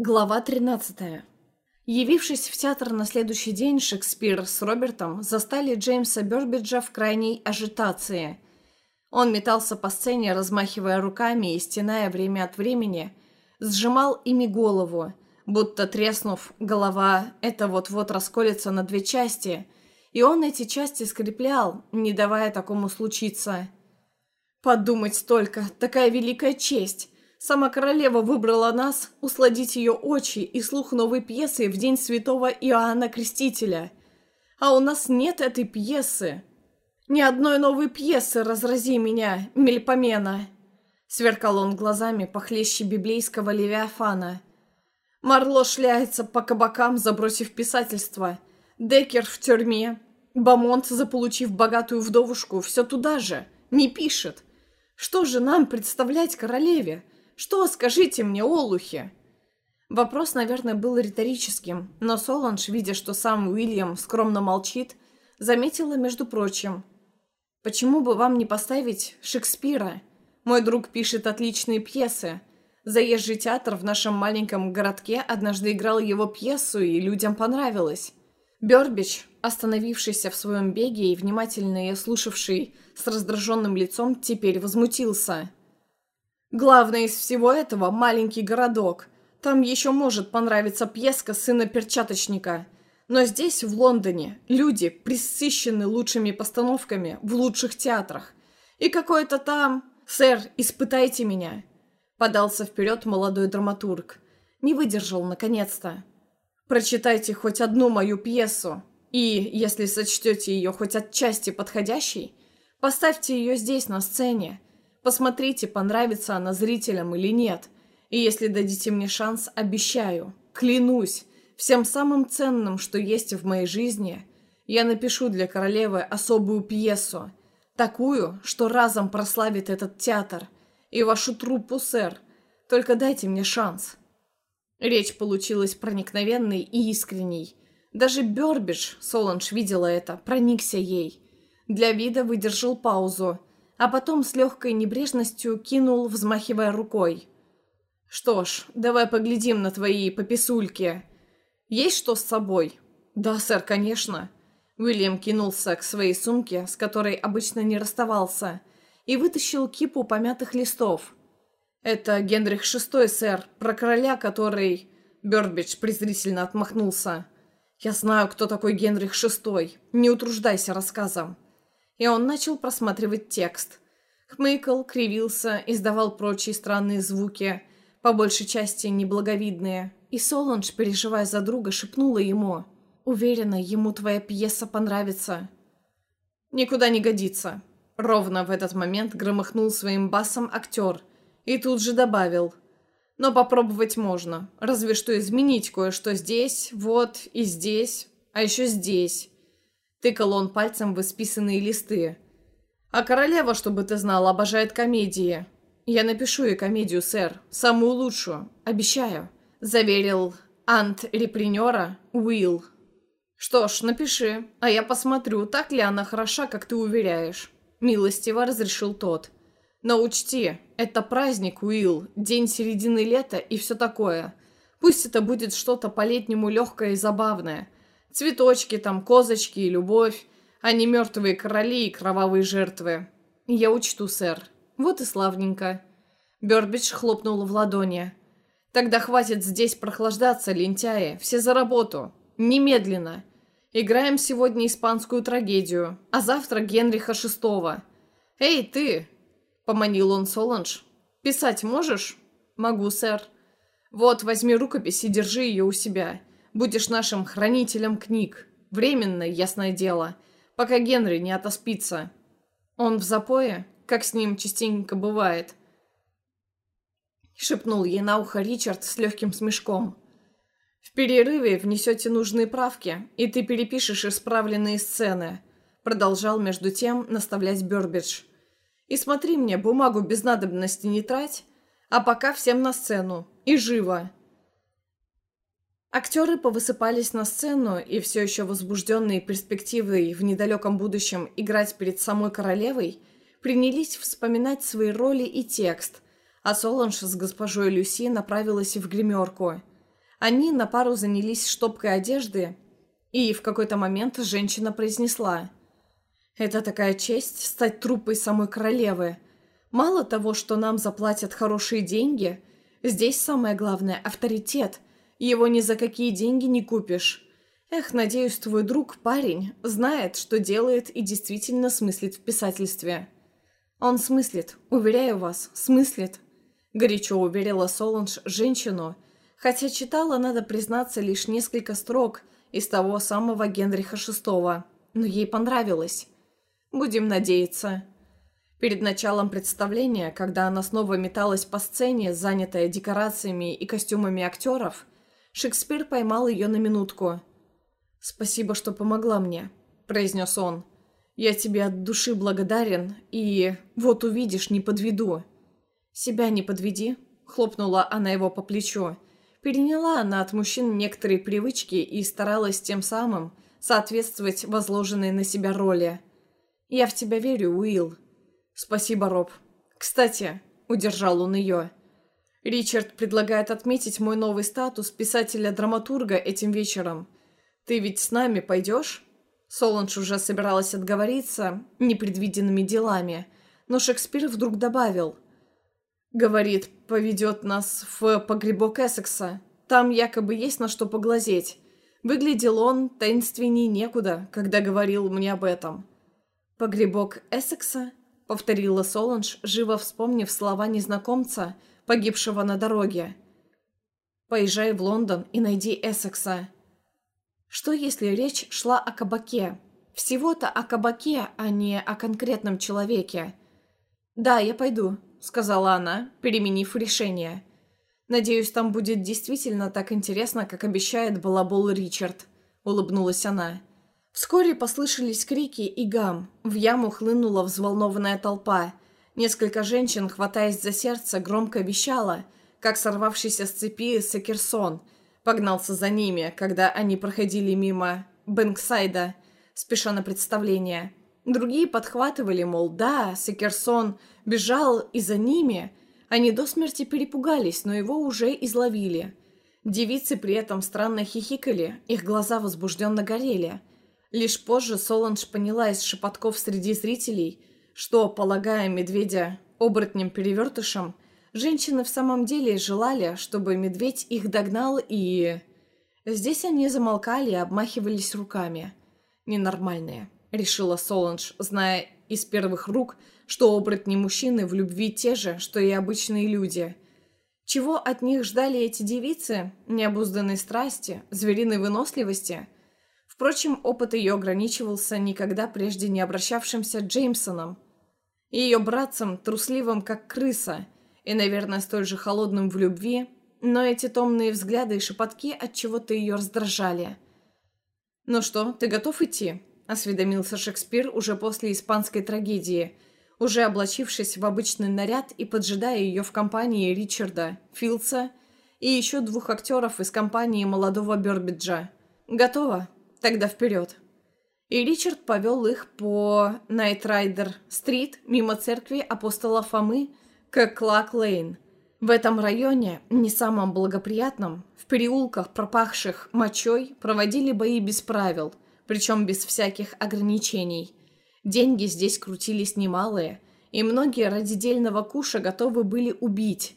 Глава 13. Явившись в театр на следующий день, Шекспир с Робертом застали Джеймса Бёрбиджа в крайней ажитации. Он метался по сцене, размахивая руками и стеная время от времени, сжимал ими голову, будто треснув, голова это вот-вот расколется на две части, и он эти части скреплял, не давая такому случиться. «Подумать только, такая великая честь!» Сама королева выбрала нас усладить ее очи и слух новой пьесы в день святого Иоанна Крестителя. А у нас нет этой пьесы. Ни одной новой пьесы «Разрази меня, Мельпомена!» Сверкал он глазами похлеще библейского Левиафана. Марло шляется по кабакам, забросив писательство. Декер в тюрьме. Бамонт, заполучив богатую вдовушку, все туда же. Не пишет. Что же нам представлять королеве? Что, скажите мне, олухи?» Вопрос, наверное, был риторическим, но Соланж, видя, что сам Уильям скромно молчит, заметила, между прочим. «Почему бы вам не поставить Шекспира? Мой друг пишет отличные пьесы. Заезжий театр в нашем маленьком городке однажды играл его пьесу, и людям понравилось». Бёрбич, остановившийся в своем беге и внимательно ее слушавший с раздраженным лицом, теперь возмутился. Главное из всего этого – маленький городок. Там еще может понравиться пьеска сына перчаточника. Но здесь, в Лондоне, люди присыщены лучшими постановками в лучших театрах. И какой-то там... «Сэр, испытайте меня!» Подался вперед молодой драматург. Не выдержал, наконец-то. «Прочитайте хоть одну мою пьесу. И, если сочтете ее хоть отчасти подходящей, поставьте ее здесь, на сцене. Посмотрите, понравится она зрителям или нет. И если дадите мне шанс, обещаю, клянусь, всем самым ценным, что есть в моей жизни, я напишу для королевы особую пьесу. Такую, что разом прославит этот театр. И вашу труппу, сэр. Только дайте мне шанс. Речь получилась проникновенной и искренней. Даже Бёрбидж, Соланж видела это, проникся ей. Для вида выдержал паузу – а потом с легкой небрежностью кинул, взмахивая рукой. «Что ж, давай поглядим на твои пописульки. Есть что с собой?» «Да, сэр, конечно». Уильям кинулся к своей сумке, с которой обычно не расставался, и вытащил кипу помятых листов. «Это Генрих VI, сэр, про короля, который...» Бёрдбидж презрительно отмахнулся. «Я знаю, кто такой Генрих VI. Не утруждайся рассказом и он начал просматривать текст. Хмыкал, кривился, издавал прочие странные звуки, по большей части неблаговидные. И Соланж, переживая за друга, шепнула ему. «Уверена, ему твоя пьеса понравится». «Никуда не годится». Ровно в этот момент громыхнул своим басом актер и тут же добавил. «Но попробовать можно, разве что изменить кое-что здесь, вот и здесь, а еще здесь». Тыкал он пальцем в исписанные листы. «А королева, чтобы ты знал, обожает комедии. Я напишу ей комедию, сэр. Самую лучшую. Обещаю», — заверил ант-репренера Уилл. «Что ж, напиши, а я посмотрю, так ли она хороша, как ты уверяешь», — милостиво разрешил тот. «Но учти, это праздник, Уилл, день середины лета и все такое. Пусть это будет что-то по-летнему легкое и забавное» Цветочки там, козочки и любовь, а не мертвые короли и кровавые жертвы. Я учту, сэр. Вот и славненько. Бёрбидж хлопнула в ладони. Тогда хватит здесь прохлаждаться, лентяи. Все за работу. Немедленно. Играем сегодня испанскую трагедию, а завтра Генриха VI. Эй, ты! Поманил он Соланж. Писать можешь? Могу, сэр. Вот, возьми рукопись и держи ее у себя. Будешь нашим хранителем книг. Временно, ясное дело, пока Генри не отоспится. Он в запое, как с ним частенько бывает. Шепнул ей на ухо Ричард с легким смешком. В перерыве внесете нужные правки, и ты перепишешь исправленные сцены. Продолжал между тем наставлять Бёрбидж. И смотри мне, бумагу без надобности не трать, а пока всем на сцену. И живо. Актеры повысыпались на сцену, и все еще возбужденные перспективой в недалеком будущем играть перед самой королевой, принялись вспоминать свои роли и текст, а Соланж с госпожой Люси направилась в гримерку. Они на пару занялись штопкой одежды, и в какой-то момент женщина произнесла «Это такая честь стать труппой самой королевы. Мало того, что нам заплатят хорошие деньги, здесь самое главное – авторитет. Его ни за какие деньги не купишь. Эх, надеюсь, твой друг, парень, знает, что делает и действительно смыслит в писательстве». «Он смыслит, уверяю вас, смыслит», – горячо уверила Соланж женщину – хотя читала, надо признаться, лишь несколько строк из того самого Генриха VI, но ей понравилось. Будем надеяться. Перед началом представления, когда она снова металась по сцене, занятая декорациями и костюмами актеров, Шекспир поймал ее на минутку. «Спасибо, что помогла мне», — произнес он. «Я тебе от души благодарен, и вот увидишь, не подведу». «Себя не подведи», — хлопнула она его по плечу. Переняла она от мужчин некоторые привычки и старалась тем самым соответствовать возложенной на себя роли. «Я в тебя верю, Уилл». «Спасибо, Роб. Кстати», — удержал он ее, — «Ричард предлагает отметить мой новый статус писателя-драматурга этим вечером. Ты ведь с нами пойдешь?» Соланж уже собиралась отговориться непредвиденными делами, но Шекспир вдруг добавил — Говорит, поведет нас в погребок Эссекса. Там якобы есть на что поглазеть. Выглядел он таинственней некуда, когда говорил мне об этом. «Погребок Эссекса?» — повторила Соланж, живо вспомнив слова незнакомца, погибшего на дороге. «Поезжай в Лондон и найди Эссекса». Что если речь шла о кабаке? Всего-то о кабаке, а не о конкретном человеке. «Да, я пойду», — сказала она, переменив решение. «Надеюсь, там будет действительно так интересно, как обещает балабол Ричард», — улыбнулась она. Вскоре послышались крики и гам. В яму хлынула взволнованная толпа. Несколько женщин, хватаясь за сердце, громко вещала, как сорвавшийся с цепи Сакерсон погнался за ними, когда они проходили мимо Бэнксайда, спеша на представление. Другие подхватывали, мол, да, Секерсон бежал и за ними. Они до смерти перепугались, но его уже изловили. Девицы при этом странно хихикали, их глаза возбужденно горели. Лишь позже Соланж поняла из шепотков среди зрителей, что, полагая медведя оборотнем-перевертышем, женщины в самом деле желали, чтобы медведь их догнал и... Здесь они замолкали и обмахивались руками. Ненормальные. — решила Соланж, зная из первых рук, что оборотни мужчины в любви те же, что и обычные люди. Чего от них ждали эти девицы? Необузданной страсти, звериной выносливости? Впрочем, опыт ее ограничивался никогда прежде не обращавшимся Джеймсоном. Ее братцем, трусливым как крыса, и, наверное, столь же холодным в любви, но эти томные взгляды и шепотки от чего то ее раздражали. «Ну что, ты готов идти?» осведомился Шекспир уже после испанской трагедии, уже облачившись в обычный наряд и поджидая ее в компании Ричарда, Филдса и еще двух актеров из компании молодого Бербиджа. «Готово? Тогда вперед!» И Ричард повел их по Найтрайдер-стрит мимо церкви апостола Фомы к Клак-Лейн. В этом районе, не самом благоприятном, в переулках, пропахших мочой, проводили бои без правил – причем без всяких ограничений. Деньги здесь крутились немалые, и многие ради дельного куша готовы были убить.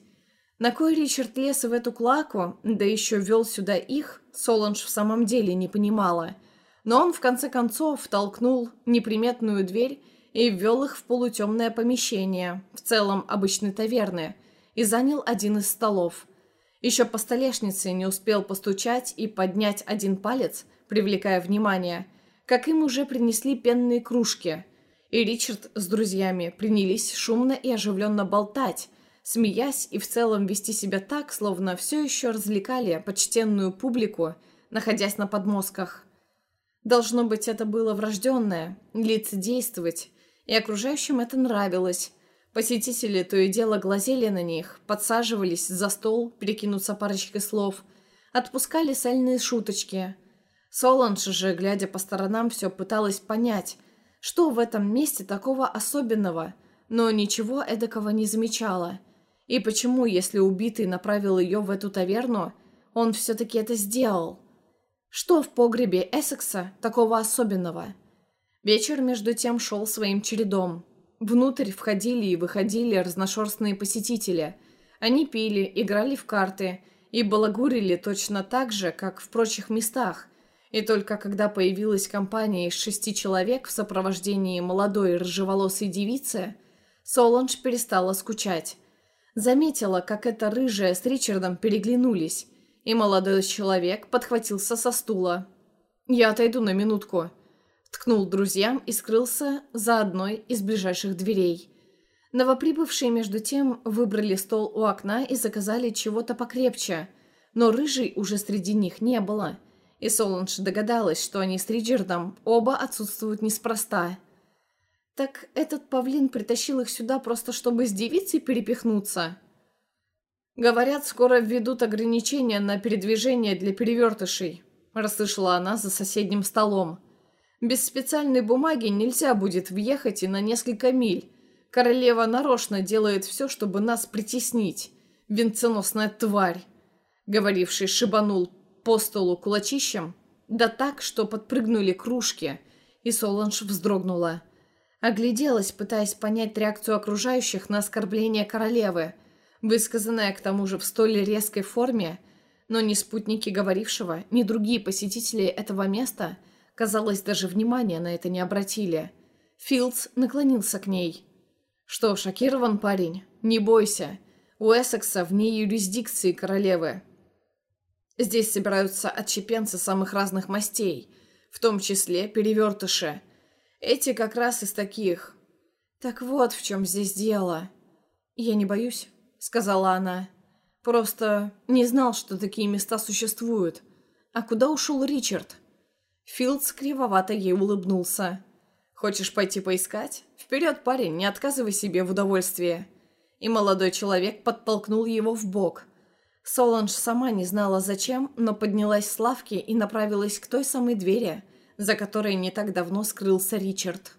На кой Ричард лез в эту клаку, да еще вел сюда их, Соланж в самом деле не понимала. Но он в конце концов толкнул неприметную дверь и ввел их в полутемное помещение, в целом обычной таверны, и занял один из столов. Еще по столешнице не успел постучать и поднять один палец, привлекая внимание, как им уже принесли пенные кружки. И Ричард с друзьями принялись шумно и оживленно болтать, смеясь и в целом вести себя так, словно все еще развлекали почтенную публику, находясь на подмостках. Должно быть, это было врожденное, лицедействовать, и окружающим это нравилось. Посетители то и дело глазели на них, подсаживались за стол, перекинуться парочкой слов, отпускали сальные шуточки – Соланж же, глядя по сторонам, все пыталась понять, что в этом месте такого особенного, но ничего эдакого не замечала. И почему, если убитый направил ее в эту таверну, Он все-таки это сделал. Что в погребе Эссекса такого особенного? Вечер, между тем, шел своим чередом. Внутрь входили и выходили разношерстные посетители. Они пили, играли в карты и балагурили точно так же, как в прочих местах. И только когда появилась компания из шести человек в сопровождении молодой рыжеволосой девицы, Соланж перестала скучать. Заметила, как эта рыжая с Ричардом переглянулись, и молодой человек подхватился со стула. «Я отойду на минутку», ткнул друзьям и скрылся за одной из ближайших дверей. Новоприбывшие, между тем, выбрали стол у окна и заказали чего-то покрепче, но рыжий уже среди них не было, и Соланж догадалась, что они с Риджардом оба отсутствуют неспроста. Так этот павлин притащил их сюда просто чтобы с девицей перепихнуться? Говорят, скоро введут ограничения на передвижение для перевертышей, расслышала она за соседним столом. Без специальной бумаги нельзя будет въехать и на несколько миль. Королева нарочно делает все, чтобы нас притеснить. Венценосная тварь!» Говоривший шибанул по столу кулачищем, да так, что подпрыгнули кружки, и Соланж вздрогнула. Огляделась, пытаясь понять реакцию окружающих на оскорбление королевы, высказанное к тому же в столь резкой форме, но ни спутники говорившего, ни другие посетители этого места – Казалось, даже внимания на это не обратили. Филдс наклонился к ней. «Что, шокирован парень? Не бойся. У Эссекса вне юрисдикции королевы. Здесь собираются отщепенцы самых разных мастей, в том числе перевертыши. Эти как раз из таких. Так вот в чем здесь дело. Я не боюсь», — сказала она. «Просто не знал, что такие места существуют. А куда ушел Ричард?» Филдс кривовато ей улыбнулся. «Хочешь пойти поискать? Вперед, парень, не отказывай себе в удовольствии!» И молодой человек подтолкнул его в бок. Соланж сама не знала зачем, но поднялась с лавки и направилась к той самой двери, за которой не так давно скрылся Ричард.